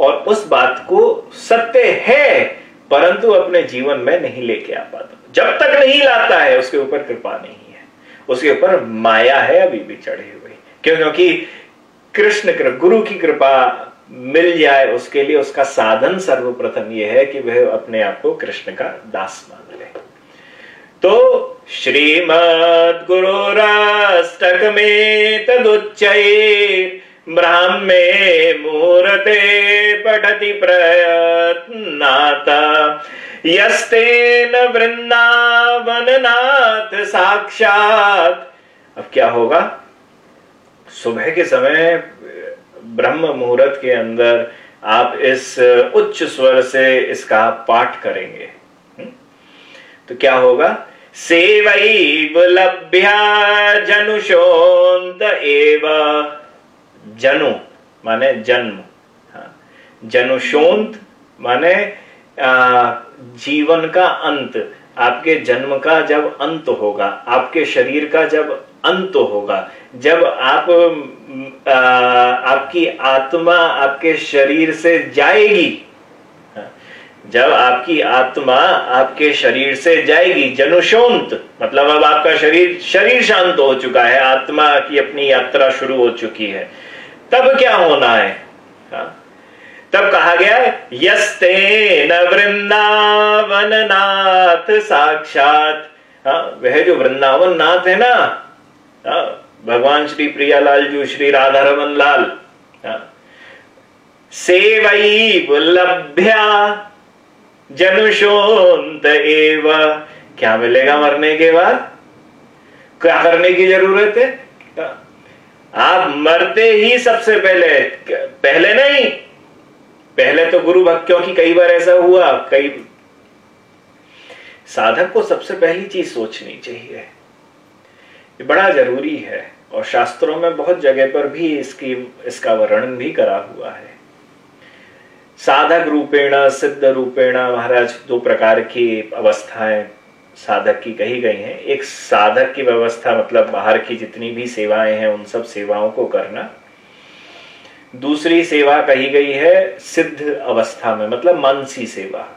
और उस बात को सत्य है, परंतु अपने जीवन में नहीं लेके आ पाता। जब तक नहीं लाता है, उसके ऊपर कृपा नहीं है। उसके ऊपर माया है, अभी भी चढ़ी हुई क्यों? क्योंकि कृष्ण गुरु की कृपा मिल जाए उसके लिए, उसका साधन सर्वप्रथम यह है कि वह अपने आप को कृष्ण का दास मान। तो श्रीमद गुरुराष्टक में ब्राह्मे मूर्ते पठति प्रयत्नाता। यस्तेन वृंदावननाथ साक्षात। अब क्या होगा? सुबह के समय, ब्रह्म मुहूर्त के अंदर आप इस उच्च स्वर से इसका पाठ करेंगे। हम्म? तो क्या होगा? सेवैव लभ्या जनुषोन्त एव। जनु माने जन्म। हाँ। माने जीवन का अंत। आपके जन्म का जब अंत होगा आपके शरीर का जब अंत होगा जब आप आ, आपकी आत्मा आपके शरीर से जाएगी जब आपकी आत्मा आपके शरीर से जाएगी, जनुशोंत मतलब अब आपका शरीर शरीर शांत हो चुका है, आत्मा की अपनी यात्रा शुरू हो चुकी है। तब क्या होना है? हा? तब कहा गया यस्ते न वृंदावन नाथ साक्षात। हाँ वह जो वृंदावन नाथ है ना हाँ भगवान श्री प्रियालाल जी श्री राधा रमन लाल सेवई लभ्या जनुषोन्त एव। क्या मिलेगा मरने के बाद? क्या करने की ज़रूरत है? आप मरते ही सबसे पहले पहले नहीं, पहले तो गुरु भक्त क्योंकि कई बार ऐसा हुआ, कई साधक को सबसे पहली चीज़ सोचनी चाहिए। ये बड़ा ज़रूरी है, और शास्त्रों में बहुत जगह पर भी इसकी, इसका वर्णन भी करा हुआ है। साधक रूपेण, सिद्ध रूपेण, महाराज, दो प्रकार की अवस्थाएँ साधक की कही गई हैं। एक साधक की व्यवस्था मतलब बाहर की जितनी भी सेवाएँ हैं, उन सब सेवाओं को करना। दूसरी सेवा कही गई है, सिद्ध अवस्था में मतलब मानसी सेवा।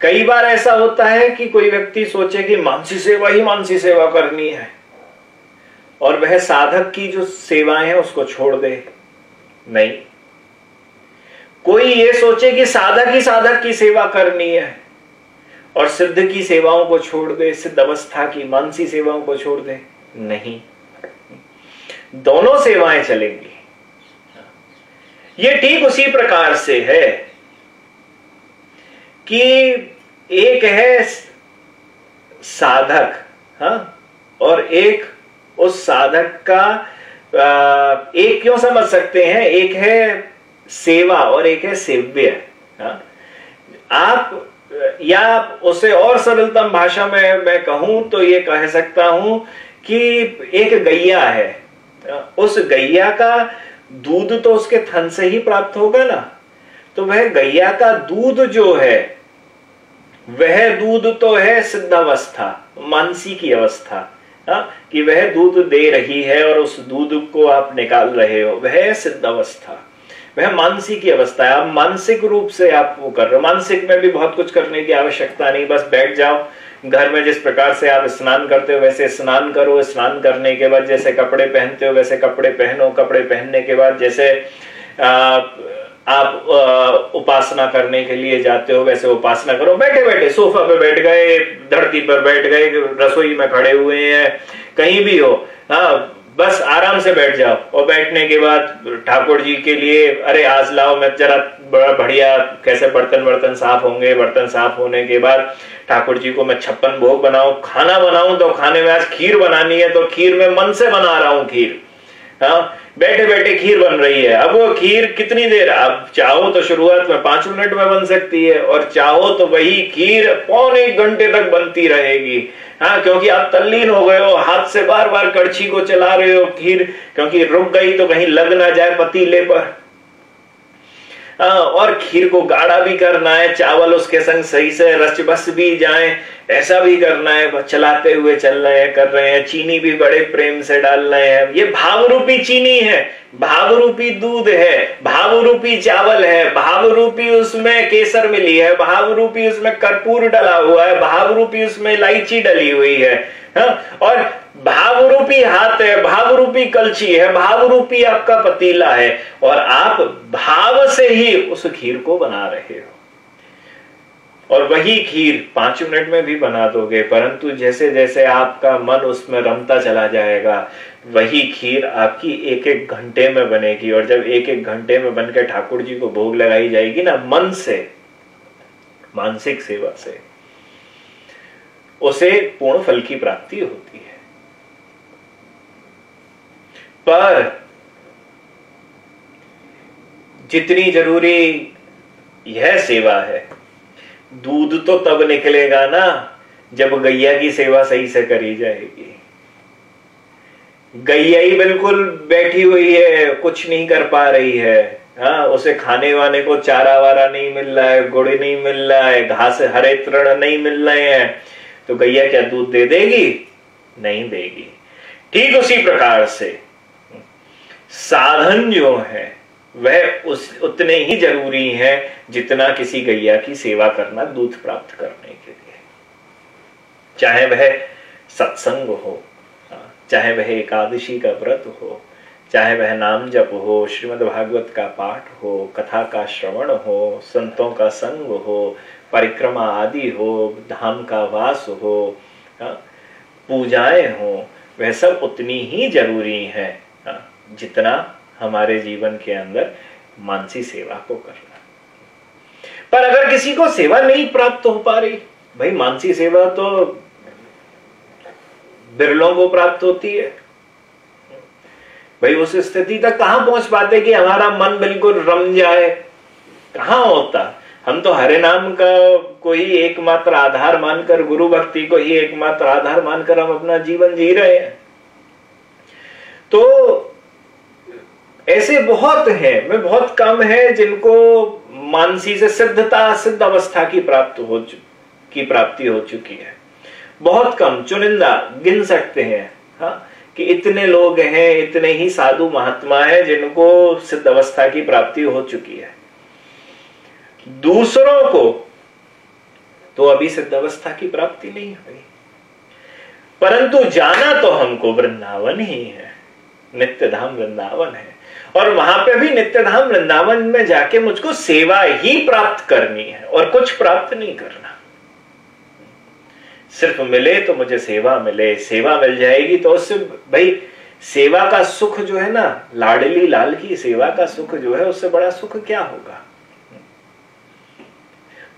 कई बार ऐसा होता है कि कोई व्यक्ति सोचे कि मानसी सेवा ही मानसी सेवा करनी है, और वह साधक की जो सेवाएँ हैं, उसको छोड़ दे। नहीं। कोई ये सोचे कि साधक ही साधक की सेवा करनी है और सिद्ध की सेवाओं को छोड़ दे, सिद्ध अवस्था की मानसी सेवाओं को छोड़ दे। नहीं। दोनों सेवाएँ चलेंगी। ये ठीक उसी प्रकार से है कि एक है साधक, हा? और एक उस साधक का एक क्यों समझ सकते हैं? एक है सेवा, और एक है सेव्य। हा? आप, या उसे और सरलतम भाषा में मैं कहूँ तो ये कह सकता हूँ कि एक गैया है। उस गैया का दूध तो उसके थन से ही प्राप्त होगा ना? तो वह गैया का दूध जो है, वह दूध तो है सिद्ध अवस्था मानसी की अवस्था। हा? कि वह दूध दे रही है और उस दूध को आप निकाल रहे हो, वह सिद्ध अवस्था वह मानसिक की अवस्था है। आप मानसिक रूप से आप वो कर रहे हो। मानसिक में भी बहुत कुछ करने की आवश्यकता नहीं बस बैठ जाओ। घर में जिस प्रकार से आप स्नान करते हो वैसे स्नान करो। स्नान करने के बाद जैसे कपड़े पहनते हो वैसे कपड़े पहनो। कपड़े पहनने के बाद जैसे आ, आप उपासना करने के लिए जाते हो वैसे उपासना करो। बैठे बैठे सोफा पे बैठ गए धरती पर बैठ गए रसोई में खड़े हुए हैं कहीं भी हो। हाँ बस आराम से बैठ जाओ। और बैठने के बाद ठाकुर जी के लिए, अरे आज लाओ, मैं जरा बड़ा बढ़िया, कैसे बर्तन बर्तन साफ़ होंगे, बर्तन साफ़ होने के बाद ठाकुर जी को मैं छप्पन भोग बनाऊ, खाना बनाऊँ तो खाने में आज खीर बनानी है तो खीर में मन से बना रहा हूँ खीर। हाँ बैठे बैठे खीर बन रही है। अब वो खीर कितनी देर? आप चाहो तो शुरुआत में पाँच मिनट में बन सकती है और चाहो तो वही खीर पौने घंटे तक बनती रहेगी। हाँ क्योंकि आप तल्लीन हो गए हो, हाथ से बार बार कड़छी को चला रहे हो खीर, क्योंकि रुक गई तो कहीं लग ना जाए पतीले पर। और खीर को गाढ़ा भी करना है, चावल उसके संग सही से रच बस भी जाए, ऐसा भी करना है चलाते हुए चल रहे हैं, कर रहे हैं, चीनी भी बड़े प्रेम से डाल रहे हैं ये भाव रूपी चीनी है भाव रूपी दूध है भाव रूपी चावल है भाव रूपी उसमें केसर मिली है भाव रूपी उसमें कर्पूर डला हुआ है भाव रूपी उसमें इलायची डली हुई है हा? और भाव रूपी हाथ है भाव रूपी कलछी है भाव रूपी आपका पतीला है, और आप भाव से ही उस खीर को बना रहे हो। और वही खीर पाँच मिनट में भी बना दोगे, परंतु जैसे जैसे आपका मन उसमें रमता चला जाएगा, वही खीर आपकी एक एक घंटे में बनेगी, और जब एक एक घंटे में बनकर ठाकुर जी को भोग लगाई जाएगी ना, मन से, मानसिक सेवा से। उसे पूर्ण फल की प्राप्ति होती है। पर जितनी ज़रूरी यह सेवा है, दूध तो तब निकलेगा ना जब गैया की सेवा सही से करी जाएगी। गैया ही बिल्कुल बैठी हुई है, कुछ नहीं कर पा रही है। हाँ उसे खाने वाने को चारा वारा नहीं मिल रहा है, गुड़ नहीं मिल रहा है, घास हरे तृण नहीं मिल रहे हैं। तो गैया क्या दूध दे देगी? नहीं देगी। ठीक उसी प्रकार से। साधन जो है वह उस उतने ही ज़रूरी है जितना किसी गैया की सेवा करना दूध प्राप्त करने के लिए। चाहे वह सत्संग हो हाँ, चाहे वह एकादशी का व्रत हो चाहे वह नाम जप हो श्रीमद् भागवत का पाठ हो कथा का श्रवण हो संतों का संग हो परिक्रमा आदि हो धाम का वास हो हाँ, पूजाएँ हो वह सब उतनी ही ज़रूरी है हाँ, जितना हमारे जीवन के अंदर मानसी सेवा को करना। पर अगर किसी को सेवा नहीं प्राप्त हो पा रही भाई मानसी सेवा तो बिरलों को प्राप्त होती है। भाई उस स्थिति तक कहाँ पहुँच पाते कि हमारा मन बिल्कुल रम जाए? कहाँ होता? हम तो हरे नाम का को ही एकमात्र आधार मानकर, गुरु भक्ति को ही एकमात्र आधार मानकर हम अपना जीवन जी रहे हैं। तो ऐसे बहुत हैं, मैं बहुत कम है जिनको मानसी से सिद्धता, सिद्ध अवस्था की प्राप्त हो की प्राप्ति हो चुकी है। बहुत कम, चुनिंदा, गिन सकते हैं हाँ कि इतने लोग हैं, इतने ही साधु महात्मा है जिनको सिद्ध अवस्था की प्राप्ति हो चुकी है। दूसरों को तो अभी सिद्ध अवस्था की प्राप्ति नहीं हुई। परंतु जाना तो हमको वृंदावन ही है नित्य धाम वृंदावन है। और वहाँ पे भी नित्य धाम वृंदावन में जाके मुझको सेवा ही प्राप्त करनी है, और कुछ प्राप्त नहीं करना। सिर्फ़ मिले तो मुझे सेवा मिले, सेवा मिल जाएगी तो उससे भाई, सेवा का सुख जो है ना, लाडली लाल की सेवा का सुख जो है, उससे बड़ा सुख क्या होगा?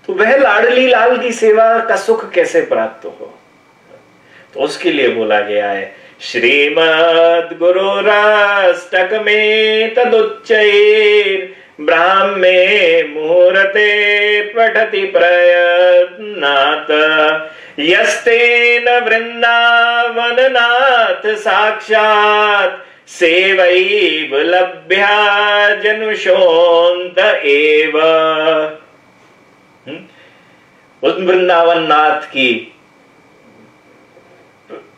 तो वह लाडली लाल की सेवा का सुख कैसे प्राप्त हो? तो उसके लिए बोला गया है, श्रीमद गुरु गुरुराष्टक में तदुच्चैर, ब्राह्मे मुहूर्ते पठति प्रयत्नात्। यस्तेन वृन्दावननाथ साक्षात्, सेवैव लभ्या जनुषोऽन्त एव। वृंदावन नाथ की।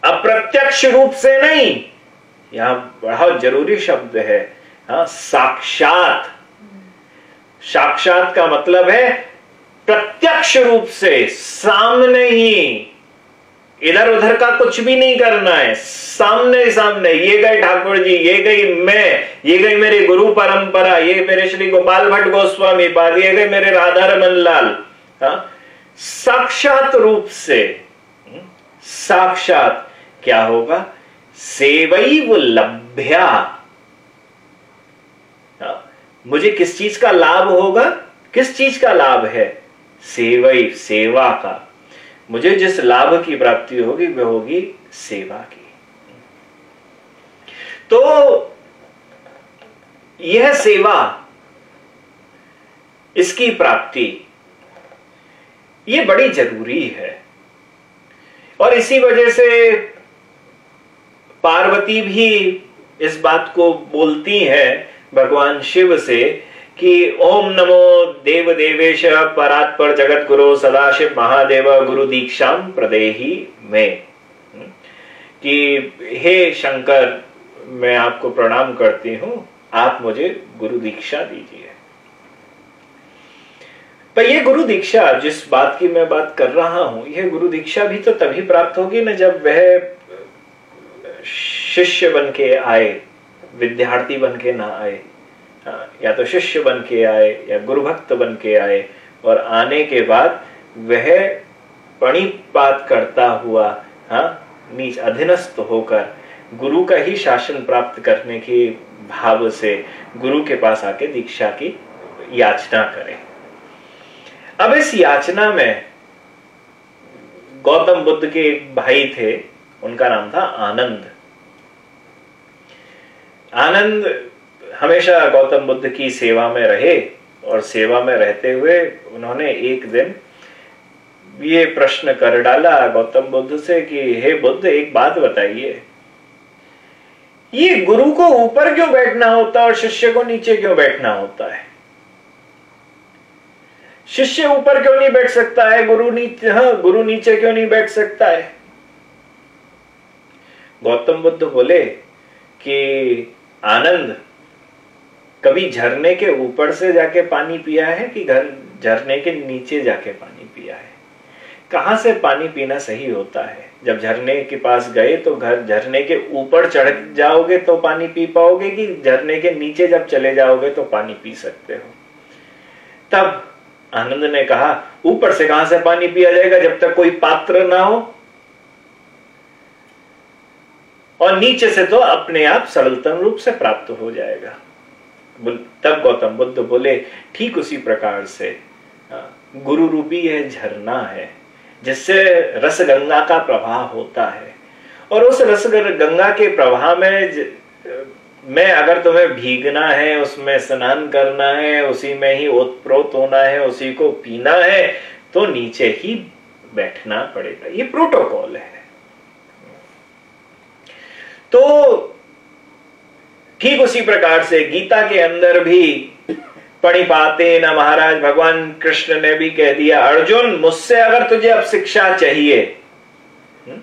अप्रत्यक्ष रूप से नहीं। यहाँ बहुत ज़रूरी शब्द है। हाँ साक्षात। साक्षात का मतलब है प्रत्यक्ष रूप से, सामने ही। इधर उधर का कुछ भी नहीं करना है। सामने सामने। ये गए ठाकुर जी, ये गई मैं, ये गई मेरी गुरु परंपरा, ये मेरे श्री गोपाल भट्ट गोस्वामी पाद ये गए मेरे राधा रमन लाल। हाँ साक्षात रूप से। हम्म, साक्षात क्या होगा? सेवई सेवैव लभ्या। हाँ, मुझे किस चीज़ का लाभ होगा? किस चीज़ का लाभ है? सेवई सेवा का। मुझे जिस लाभ की प्राप्ति होगी वह होगी सेवा की। तो यह सेवा इसकी प्राप्ति ये बड़ी ज़रूरी है। और इसी वजह से पार्वती भी इस बात को बोलती है भगवान शिव से कि ओम नमो देव देवेश परात पर जगत गुरु सदाशिव महादेव गुरु दीक्षा प्रदेही में। कि हे शंकर, मैं आपको प्रणाम करती हूँ, आप मुझे गुरु दीक्षा दीजिए। पर ये गुरु दीक्षा, जिस बात की मैं बात कर रहा हूँ यह गुरु दीक्षा भी तो तभी प्राप्त होगी ना जब वह शिष्य बन के आए, विद्यार्थी बन के ना आए। या तो शिष्य बन के आए, या गुरु भक्त बन के आए, और आने के बाद वह पणिपात करता हुआ हाँ नीच अधीनस्थ होकर गुरु का ही शासन प्राप्त करने के भाव से गुरु के पास आके दीक्षा की याचना करें। अब इस याचना में गौतम बुद्ध के एक भाई थे, उनका नाम था आनंद। आनंद हमेशा गौतम बुद्ध की सेवा में रहे और सेवा में रहते हुए उन्होंने एक दिन ये प्रश्न कर डाला गौतम बुद्ध से कि, हे बुद्ध, एक बात बताइए। ये गुरु को ऊपर क्यों बैठना होता है और शिष्य को नीचे क्यों बैठना होता है? शिष्य ऊपर क्यों नहीं बैठ सकता है? गुरु नीचे हाँ गुरु नीचे क्यों नहीं बैठ सकता है? गौतम बुद्ध बोले कि आनंद, कभी झरने के ऊपर से जाके पानी पिया है कि घर, झरने के नीचे जाके पानी पिया है? कहाँ से पानी पीना सही होता है? जब झरने के पास गए तो घर, झरने के ऊपर चढ़ जाओगे तो पानी पी पाओगे कि झरने के नीचे जब चले जाओगे तो पानी पी सकते हो? तब आनंद ने कहा, ऊपर से कहाँ से पानी पिया जाएगा जब तक कोई पात्र ना हो? और नीचे से तो अपने आप सरलतम रूप से प्राप्त हो जाएगा। तब गौतम बुद्ध बोले, ठीक उसी प्रकार से गुरु रूपी यह झरना है, जिससे रस गंगा का प्रवाह होता है। और उस रस गंगा के प्रवाह में मैं अगर तुम्हें भीगना है, उसमें स्नान करना है, उसी में ही ओतप्रोत होना है, उसी को पीना है तो नीचे ही बैठना पड़ेगा। ये प्रोटोकॉल है। तो ठीक उसी प्रकार से गीता के अंदर भी पाते ना महाराज, भगवान कृष्ण ने भी कह दिया, अर्जुन, मुझसे अगर तुझे अब शिक्षा चाहिए। हम्म?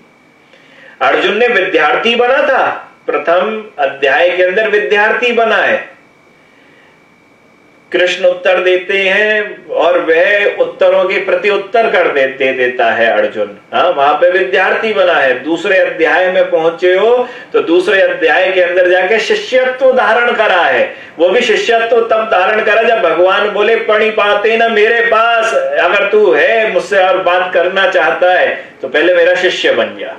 अर्जुन ने विद्यार्थी बना था। प्रथम अध्याय के अंदर विद्यार्थी बना है। कृष्ण उत्तर देते हैं और वह उत्तरों के प्रति उत्तर कर दे, दे देता है अर्जुन। हाँ वहाँ पे विद्यार्थी बना है। दूसरे अध्याय में पहुँचे हो तो दूसरे अध्याय के अंदर जाके शिष्यत्व धारण करा है। वो भी शिष्यत्व तब धारण करा जब भगवान बोले पढ़ी पाते ना मेरे पास अगर तू है मुझसे और बात करना चाहता है तो पहले मेरा शिष्य बन जा।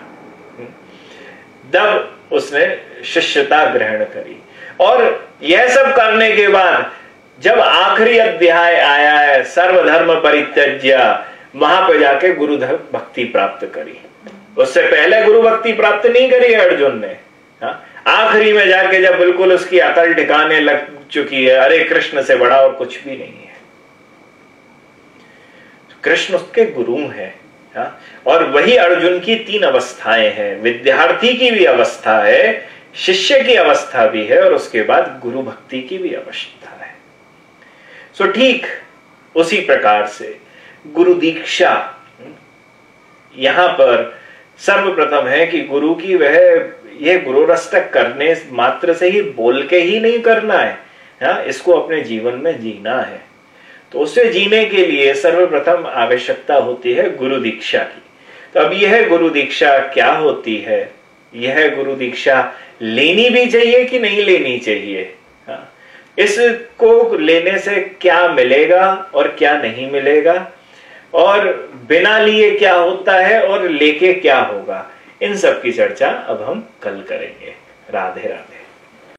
तब उसने शिष्यता ग्रहण करी। और यह सब करने के बाद, जब आखिरी अध्याय आया है, सर्वधर्म परित्यज्य, वहाँ पर जाके गुरु भक्ति प्राप्त करी। उससे पहले गुरु भक्ति प्राप्त नहीं करी अर्जुन ने। हाँ? आखिरी में जाके जब बिल्कुल उसकी अकल ठिकाने लग चुकी है, अरे कृष्ण से बड़ा और कुछ भी नहीं है। कृष्ण उसके गुरु है। हा? और वही अर्जुन की तीन अवस्थाएँ हैं विद्यार्थी की भी अवस्था है, शिष्य की अवस्था भी है, और उसके बाद गुरु भक्ति की भी अवस्था है सो ठीक उसी प्रकार से गुरु दीक्षा, यहाँ पर सर्वप्रथम है कि गुरु की वह, ये गुरु रस्तक करने मात्र से ही बोल के ही नहीं करना है हा? इसको अपने जीवन में जीना है तो उसे जीने के लिए सर्वप्रथम आवश्यकता होती है गुरु दीक्षा की। तो अब यह गुरु दीक्षा क्या होती है? यह गुरु दीक्षा लेनी भी चाहिए कि नहीं लेनी चाहिए? हाँ। इसको लेने से क्या मिलेगा और क्या नहीं मिलेगा? और बिना लिए क्या होता है और लेके क्या होगा? इन सब की चर्चा अब हम कल करेंगे। राधे राधे।